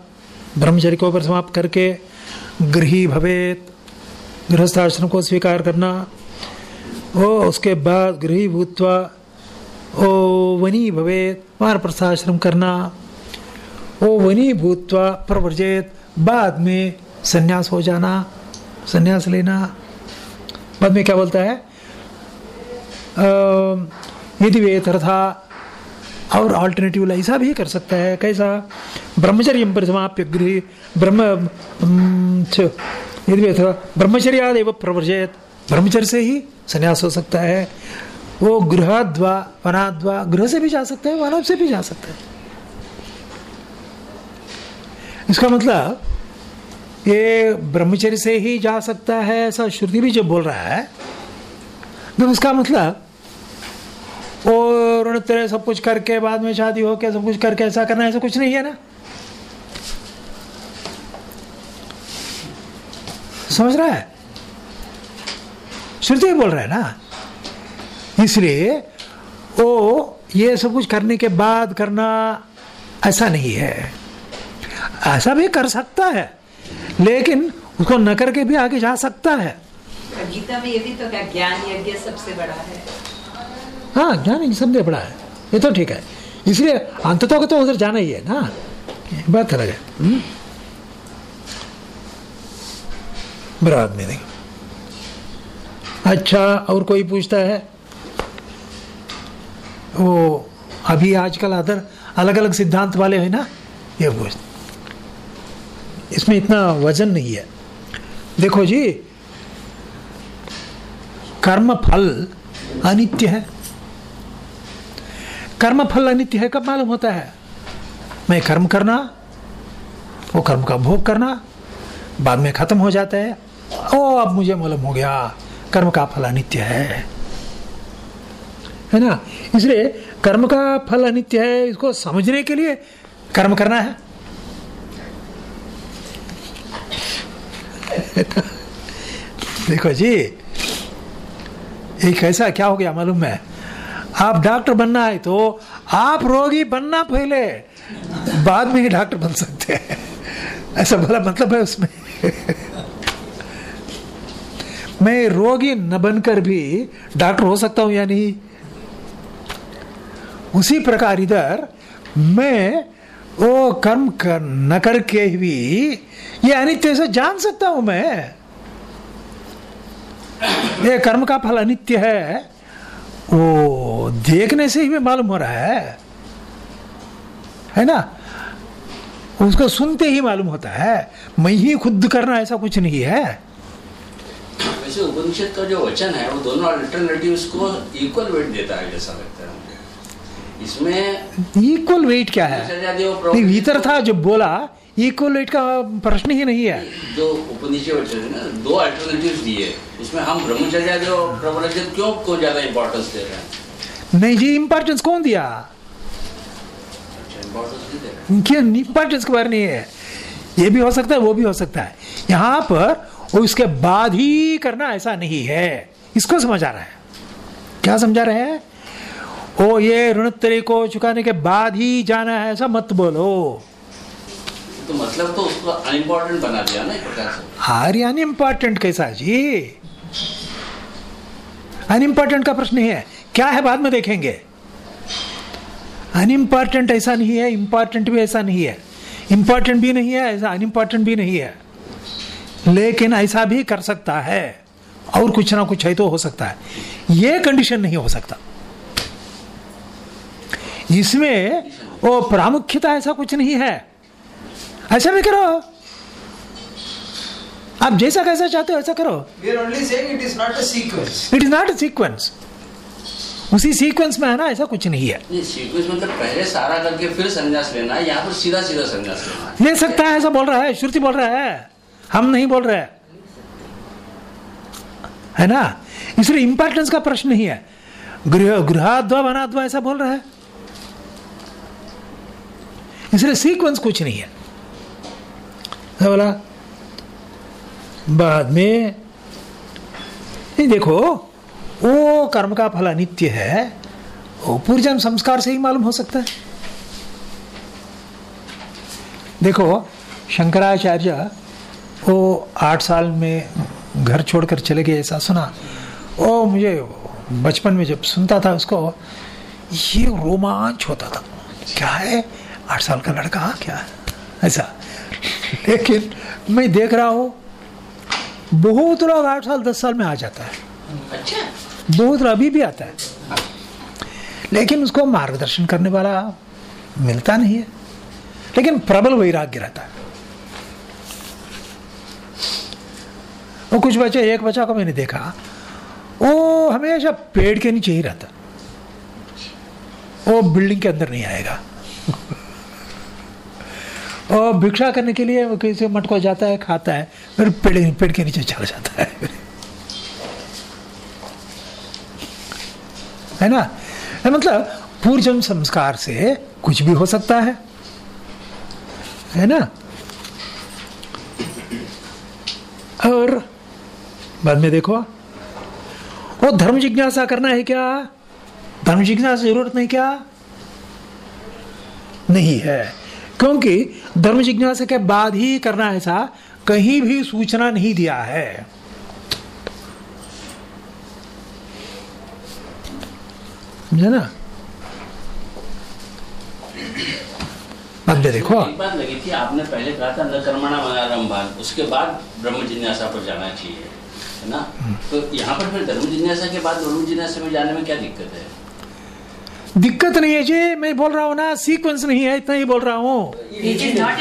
ब्रह्मचर्य को परिसमाप्त करके गृही भवेत। गृहस्थाश्रम को स्वीकार करना ओ, उसके बाद गृही भूतवा ओ, वनी भवेत। प्रस्थाश्रम करना। ओ, वनी भूतवा प्रवर्जित। बाद में संन्यास हो जाना, संन्यास लेना। बाद में क्या बोलता है? यदि वे तथा और ऑल्टरनेटिव ऐसा भी कर सकता है। कैसा? ब्रह्मचर्य परिसमाप्य गृह, ब्रह्म यदि ब्रह्मचर्यादेव प्रवर्जयत। ब्रह्मचर्य से ही संन्यास हो सकता है। वो गृहद्वा, वनाद्वा, गृह से भी जा सकता है वनव से भी जा सकता है। इसका मतलब ये ब्रह्मचर्य से ही जा सकता है, ऐसा श्रुति भी जो बोल रहा है तो उसका मतलब और तेरे सब कुछ करके बाद में शादी हो के सब कुछ करके ऐसा करना, ऐसा कुछ नहीं है ना? समझ रहा है? श्रुति बोल रहा है ना? इसलिए वो ये सब कुछ करने के बाद करना ऐसा नहीं है। ऐसा भी कर सकता है। लेकिन उसको न करके भी आगे जा सकता है। गीता में ये भी तो क्या ज्ञान यज्ञ सबसे बड़ा है? हाँ ज्ञान सबसे बड़ा है। ये तो ठीक है। इसलिए अंततः को तो उधर जाना ही है ना। बात अलग है। हम्म? बराबर नहीं। अच्छा और कोई पूछता है? वो अभी आजकल अदर अलग अलग सिद्धांत वाले हैं ना ये पूछ इसमें इतना वज़न नहीं है। देखो जी कर्म फल अनित्य है। कर्म फल अनित्य है, कब मालूम होता है? मैं कर्म करना, वो कर्म का भोग करना, बाद में खत्म हो जाता है। ओ, अब मुझे मालूम हो गया, कर्म का फल अनित्य है। है ना? इसलिए कर्म का फल अनित्य है, इसको समझने के लिए कर्म करना है। देखो जी एक ऐसा क्या हो गया मालूम है? आप डॉक्टर बनना है तो आप रोगी बनना पहले, बाद में ही डॉक्टर बन सकते हैं। ऐसा बड़ा मतलब है उसमें। मैं रोगी न बनकर भी डॉक्टर हो सकता हूँ या नहीं? उसी प्रकार इधर मैं वो कर्म कर न करके भी ये अनित्य से जान सकता हूँ मैं। *coughs* ये कर्म का फल अनित्य है। वो देखने से ही मालूम हो रहा है। है ना? उसको सुनते ही मालूम होता है। मैं ही खुद करना ऐसा कुछ नहीं है। वैसे उपनिषद का जो वचन है वो दोनों अल्टरनेटिव को इक्वल वेट देता है जैसा लगता है इसमें इक्वल वेट क्या है? भीतर था जो बोला इक्वल वेट का प्रश्न ही नहीं है। जो उपनिषद है ना दो अल्टरनेटिव दिए। उसमें हम ब्रह्मचर्य क्यों को ज़्यादा इंपॉर्टेंस दे रहे हैं? नहीं जी इंपॉर्टेंस कौन दिया? अच्छा, इंपॉर्टेंस के बारे नहीं है। ये भी हो सकता है वो भी हो सकता है। यहाँ पर उसके बाद ही करना ऐसा नहीं है। इसको समझ आ रहा है। क्या समझा रहे हैं? ओ ये ऋण को चुकाने के बाद ही जाना है ऐसा मत बोलो। तो मतलब तो उसको अनइम्पोर्टेंट बना दिया ना हार अनइम्पोर्टेंट कैसा जी? अनइम्पोर्टेंट का प्रश्न है, क्या है बाद में देखेंगे? अनइम्पोर्टेंट ऐसा नहीं है इंपॉर्टेंट भी ऐसा नहीं है। इंपॉर्टेंट भी नहीं है, ऐसा अनइम्पोर्टेंट भी नहीं है। लेकिन ऐसा भी कर सकता है, और कुछ ना कुछ है तो हो सकता है। ये कंडीशन नहीं हो सकता। इसमें वो प्रामुख्यता ऐसा कुछ नहीं है। ऐसा भी करो। आप जैसा कैसा चाहते हो ऐसा करो। We are only saying it is not a sequence. It is not a sequence उसी सीक्वेंस में है ना ऐसा कुछ नहीं है। ये सीक्वेंस मतलब पहले सारा करके फिर संन्यास लेना है यहाँ पर सीधा सीधा संन्यास लेना। है ले सकता है ऐसा बोल रहा है? श्रुति बोल रहा है। हम नहीं बोल रहे। हैं है ना? इसलिए इंपॉर्टेंस का प्रश्न नहीं है। गृह गृहाद्वा वनाद्वा ऐसा बोल रहा है। इसलिए सीक्वेंस कुछ नहीं है। बोला, बाद में, नहीं देखो, वो कर्म का फल अनित्य है, वो पूर्जन संस्कार से ही मालूम हो सकता है। देखो, शंकराचार्य, वो आठ साल में घर छोड़कर चले गए ऐसा सुना। ओ मुझे बचपन में जब सुनता था उसको, ये रोमांच होता था। क्या है? आठ साल का लड़का, क्या है? ऐसा। लेकिन मैं देख रहा हूँ बहुत लोग आठ साल दस साल में आ जाता है। अच्छा। बहुत अभी भी आता है। लेकिन उसको मार्गदर्शन करने वाला मिलता नहीं है। लेकिन प्रबल वैराग्य रहता है। वो कुछ बच्चे एक बच्चा को मैंने देखा वो हमेशा पेड़ के नीचे ही रहता। वो बिल्डिंग के अंदर नहीं आएगा। और भिक्षा करने के लिए वो किसी मठ को जाता है, खाता है, फिर पेड़ पेड़ के नीचे चला जाता है। है ना? है मतलब पूर्जन संस्कार से कुछ भी हो सकता है। है ना? और बाद में देखो, वो धर्म जिज्ञासा करना है क्या? धर्म जिज्ञासा ज़रूरत नहीं क्या? नहीं है। क्योंकि धर्म जिज्ञासा के बाद ही करना ऐसा कहीं भी सूचना नहीं दिया है। समझे ना? में देखो। एक बात लगी थी आपने पहले कहा था न कर्मणा मनारंभान उसके बाद ब्रह्म जिज्ञासा पर जाना चाहिए है ना? तो यहाँ पर फिर धर्म जिज्ञासा के बाद ब्रह्म जिज्ञासा में जाने में क्या दिक्कत है? दिक्कत नहीं है जी मैं बोल रहा हूँ ना सीक्वेंस नहीं है इतना ही बोल रहा हूँ. It is not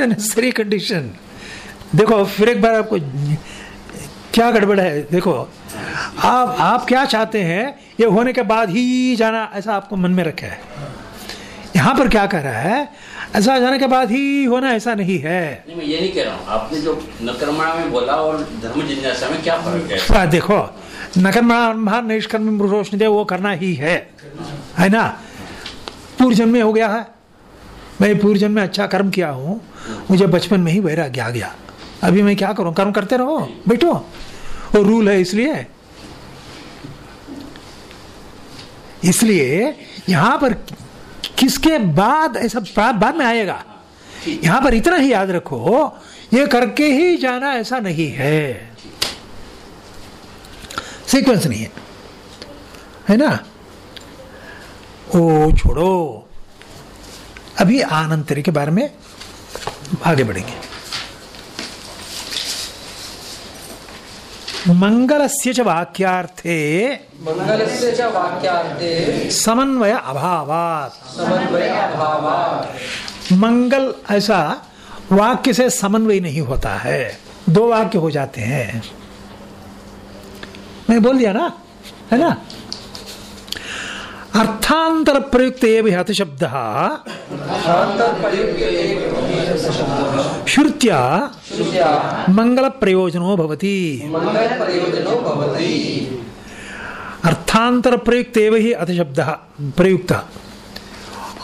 a necessary condition देखो फिर एक बार आपको क्या गड़बड़ है? देखो आप आप क्या चाहते हैं ये होने के बाद ही जाना ऐसा आपको मन में रखा है। यहाँ पर क्या कह रहा है? ऐसा जाने के बाद ही होना ऐसा नहीं है। नहीं मैं ये नहीं कह रहा हूँ आपने जो न कर्मणा में बोला और धर्म जिज्ञासा में क्या फ़र्क है देखो नकर्मा निष्कर्म रोशनी दे वो करना ही है। है ना? पूर्व जन्म में हो गया है। मैं पूर्व जन्म में अच्छा कर्म किया हूँ। मुझे बचपन में ही वैराग्य आ गया। अभी मैं क्या करूँ? कर्म करते रहो। बैठो। वो रूल है इसलिए। इसलिए यहाँ पर किसके बाद ऐसा बाद में आएगा? यहाँ पर इतना ही याद रखो। ये करके ही जाना ऐसा नहीं है। सीक्वेंस नहीं है। है ना? ओ छोड़ो। अभी आनंतरी के बारे में आगे बढ़ेंगे। मंगलस्य च वाक्यार्थे मंगलस्य च वाक्यार्थे समन्वय अभावात। समन्वय अभावात्। मंगल ऐसा वाक्य से समन्वय नहीं होता है। दो वाक्य हो जाते हैं। मैं बोल दिया ना? है ना? अर्थांतर प्रयुक्त एवं हत शब्द। श्रुत्या मंगल प्रयोजनो भवति। अर्थांतर प्रयुक्त एवं ही अथ शब्द। प्रयुक्त।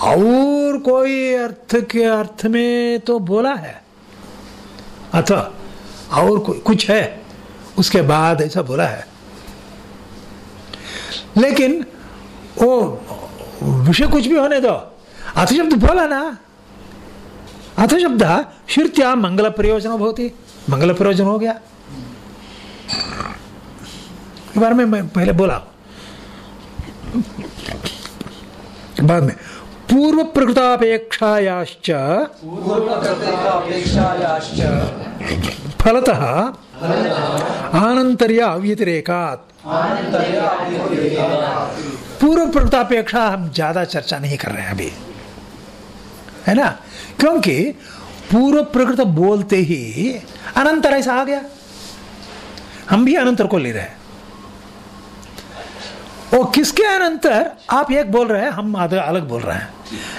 और कोई अर्थ के अर्थ में तो बोला है। अथ, और कुछ है, उसके बाद ऐसा बोला है। लेकिन वो विषय कुछ भी होने दो। अथ शब्द बोला ना। अथ शब्द श्रुत्या मंगल प्रयोजन होती मंगल प्रयोजन हो गया। बारे में मैं पहले बोला। बाद में। पूर्व प्रकृतापेक्षायाश्च पूर्वकृतेकापेक्षायाश्च फलतः आनंतर्य अव्यतिरेकात पूर्व प्रकृतापेक्षा हम ज़्यादा चर्चा नहीं कर रहे हैं अभी। है ना? क्योंकि पूर्व प्रकृत बोलते ही अनंतर ऐसा आ गया। हम भी अनंतर को ले रहे हैं। वो किसके अनंतर? आप एक बोल रहे हैं, हम अलग बोल रहे हैं।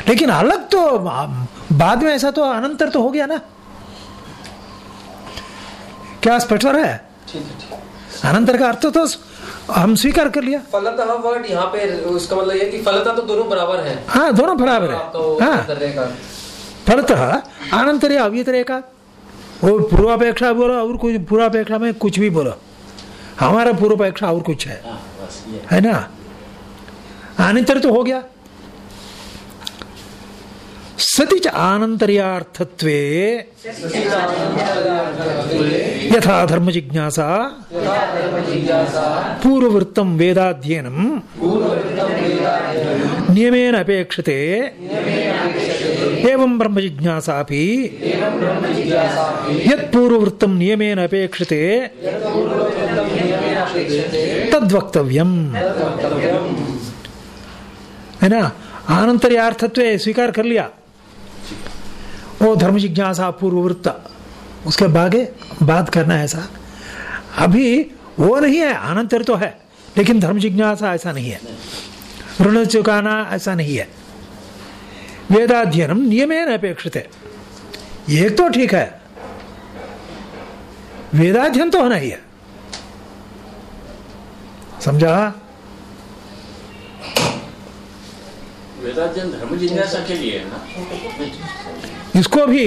लेकिन अलग तो बाद में ऐसा तो अनंतर तो हो गया ना। क्या स्पष्ट हो? है है। अनंतर का अर्थ तो हम स्वीकार कर लिया। फलतः वर्ड यहाँ पे उसका मतलब ये कि फलतः तो दोनों बराबर है। हाँ दोनों बराबर है। वो हाँ। फलतः अनंतर अव्यतिरेका वो पूर्वापेक्षा बोलो और कुछ पूर्वापेक्षा में कुछ भी बोलो। हमारा पूर्वापेक्षा और कुछ है। हाँ है ना? अनंतर तो हो गया। सति च आनंतर्यार्थत्वे यथा धर्म जिज्ञासा पूर्ववृत्तम वेदाध्ययनम नियमेन अपेक्षते एवं ब्रह्म जिज्ञासापि यत् पूर्ववृत्तम नियमेन अपेक्षते तद्वक्तव्यम। है ना? आनंतर्यार्थत्व स्वीकार कर लिया। वो धर्म जिज्ञासा, पूर्ववृत्त, उसके बागे बात करना है ऐसा। अभी वो नहीं है अनंतर तो है, लेकिन धर्म जिज्ञासा ऐसा नहीं है। ऋण चुकाना ऐसा नहीं है। वेदाध्ययनम नियमेन अपेक्षित। है एक तो ठीक है। वेदाध्ययन तो होना ही है। समझा? वेदाध्ययन धर्म जिज्ञासा के लिए है ना? इसको भी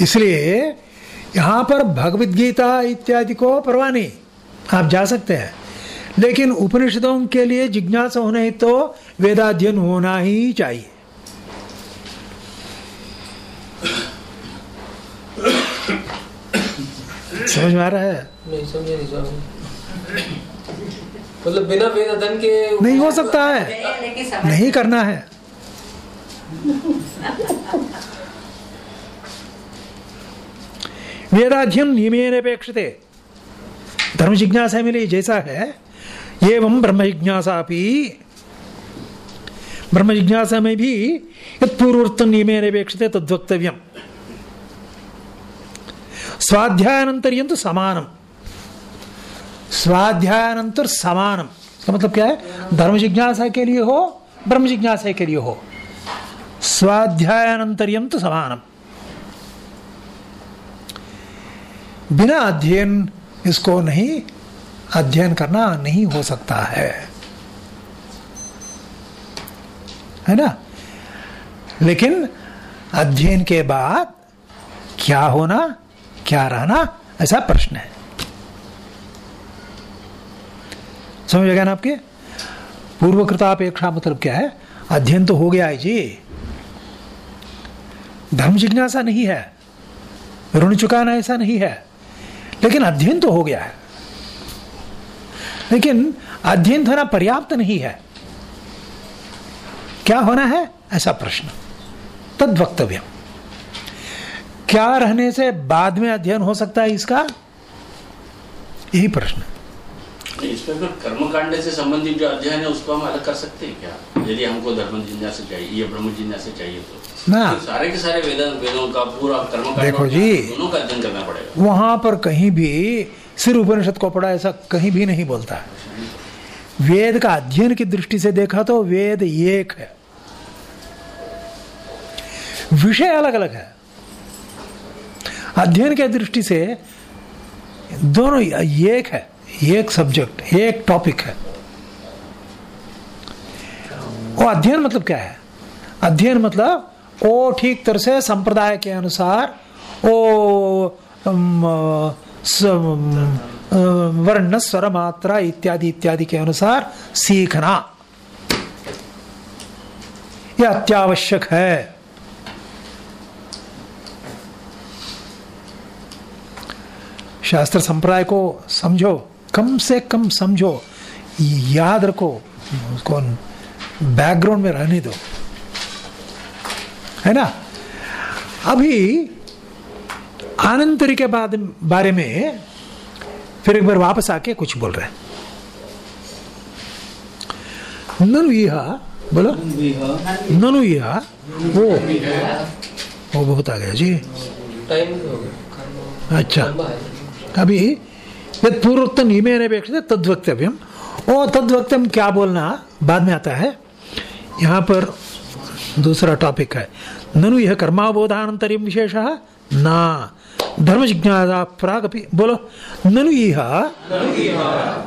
इसलिए यहाँ पर भगवत गीता इत्यादि को परवाह नहीं। आप जा सकते हैं। लेकिन उपनिषदों के लिए जिज्ञासा होने तो वेदाध्ययन होना ही चाहिए। समझ में आ रहा है? नहीं समझे नहीं मतलब बिना वेद अध्ययन के नहीं हो सकता है। नहीं करना है। वेदाध्ययन नियमेन अपेक्षते। धर्म जिज्ञासा में लिए जैसा है एवं ब्रह्म जिज्ञासा भी। ब्रह्म जिज्ञासा में भी पूर्वोक्त नियमेन अपेक्षते तद्वक्तव्यम। स्वाध्यायानंतर्यं तो समानम। स्वाध्यायानंतर समानम इसका मतलब क्या है? धर्म जिज्ञासा के लिए हो ब्रह्म जिज्ञासा के लिए हो। स्वाध्यायानंतर्यम तो समानम बिना अध्ययन इसको नहीं, अध्ययन करना नहीं हो सकता है। है ना? लेकिन अध्ययन के बाद क्या होना, क्या रहना, ऐसा प्रश्न है। समझ गया ना आपके? पूर्वकृतापेक्षा मतलब क्या है? अध्ययन तो हो गया है जी। धर्म जिज्ञासा नहीं है। ऋण चुकाना ऐसा नहीं है। लेकिन अध्ययन तो हो गया है। लेकिन अध्ययन होना पर्याप्त नहीं है। क्या होना है? ऐसा प्रश्न। तद वक्तव्य क्या रहने से बाद में अध्ययन हो सकता है इसका? यही प्रश्न। इसमें फिर कर्मकांड से संबंधित जो अध्ययन है उसको हम अलग कर सकते हैं क्या? यदि हमको धर्म जिज्ञासा चाहिए या ब्रह्म जिज्ञासा चाहिए तो। ना। तो सारे के सारे वेदों वेदों का पूरा कर्मकांड देखो जी। दोनों का अध्ययन करना पड़ेगा। वहाँ पर कहीं भी सिर्फ़ उपनिषद को पढ़ा ऐसा कहीं भी नहीं बोलता। है वेद का अध्ययन की दृष्टि से देखा तो वेद एक है। विषय अलग अलग है। अध्ययन के दृष्टि से दोनों एक है। एक सब्जेक्ट एक टॉपिक है। वो अध्ययन मतलब क्या है? अध्ययन मतलब वो ठीक तरह से संप्रदाय के अनुसार अ, वर्ण स्वर मात्रा इत्यादि इत्यादि के अनुसार सीखना। यह अत्यावश्यक है। शास्त्र संप्रदाय को समझो। कम से कम समझो याद रखो उसको बैकग्राउंड में रहने दो। है ना? अभी आनंतरी के बाद बारे में फिर एक बार वापस आके कुछ बोल रहे हैं। ननु यह बोलो। ननु यह वो वो बहुत आ गया जी। टाइम अच्छा। अभी यद पूर्वोक्त नियमेन अपेक्षित तद्वक्तव्यम और तद्वक्तम क्या बोलना? बाद में आता है। यहाँ पर दूसरा टॉपिक है। ननु यह कर्माबोधानंतरिम विशेष? ना। धर्म जिज्ञासा प्रागपि बोलो। ननु यह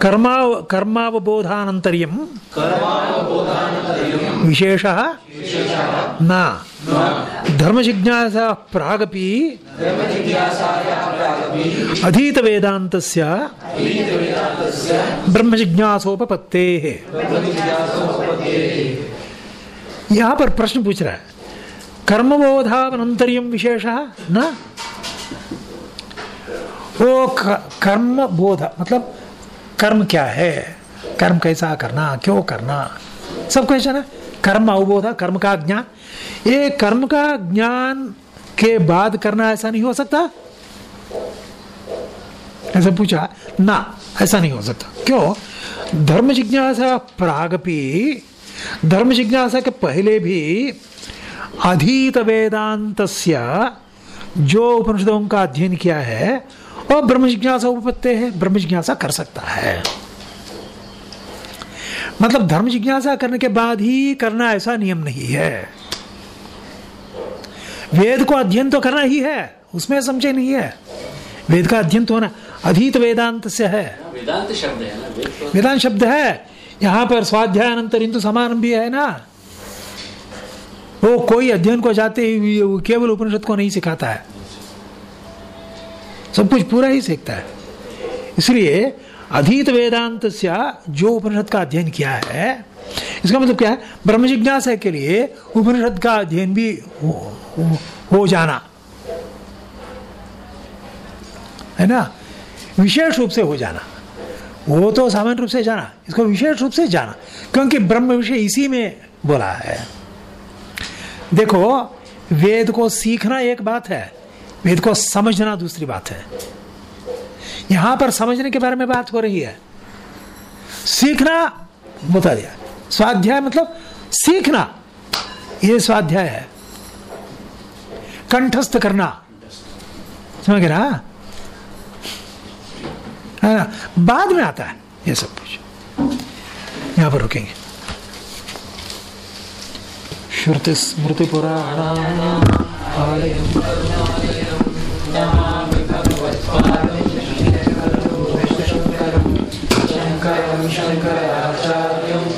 कर्मा कर्मावबोधानंतरियम विशेष? न। धर्म जिज्ञासा प्रागपि अधीत वेदांत ब्रह्म जिज्ञासोपत्ते यहाँ पर प्रश्न पूछ रहा है। कर्मबोधावनंतरियम विशेष? न। वो कर्म बोध मतलब कर्म क्या है? कर्म कैसा करना, क्यों करना? सब कैसा ना? कर्म अवबोध कर्म का ज्ञान ये कर्म का ज्ञान के बाद करना ऐसा नहीं हो सकता ऐसा पूछा ना ऐसा नहीं हो सकता क्यों धर्म जिज्ञासा प्रागपि धर्म जिज्ञासा के पहले भी अधीत वेदांत जो उपनिषदों का अध्ययन किया है वह ब्रह्म जिज्ञासा उपपत्ति है ब्रह्म जिज्ञासा कर सकता है मतलब धर्म जिज्ञासा करने के बाद ही करना ऐसा नियम नहीं है। वेद को अध्ययन तो करना ही है उसमें समझे नहीं है। वेद का अध्ययन तो होना अधीत वेदांत से है। वेदांत शब्द है ना तो वेदांत शब्द है। यहाँ पर स्वाध्याय अनंतर इंतु समान भी है ना। वो कोई अध्ययन को जाते ही केवल उपनिषद को नहीं सिखाता है। सब कुछ पूरा ही सीखता है। इसलिए अधीत वेदांत जो उपनिषद का अध्ययन किया है इसका मतलब क्या है? ब्रह्म जिज्ञासा के लिए उपनिषद का अध्ययन भी हो, हो, हो जाना। है ना? विशेष रूप से हो जाना। वो तो सामान्य रूप से जाना। इसको विशेष रूप से जाना। क्योंकि ब्रह्म विषय इसी में बोला है। देखो वेद को सीखना एक बात है वेद को समझना दूसरी बात है। यहाँ पर समझने के बारे में बात हो रही है सीखना बता दिया स्वाध्याय मतलब सीखना ये स्वाध्याय है कंठस्थ करना समझ ना है ना बाद में आता है ये सब कुछ यहाँ पर रुकेंगे श्रुति स्मृति पुराण Shankara Acharya.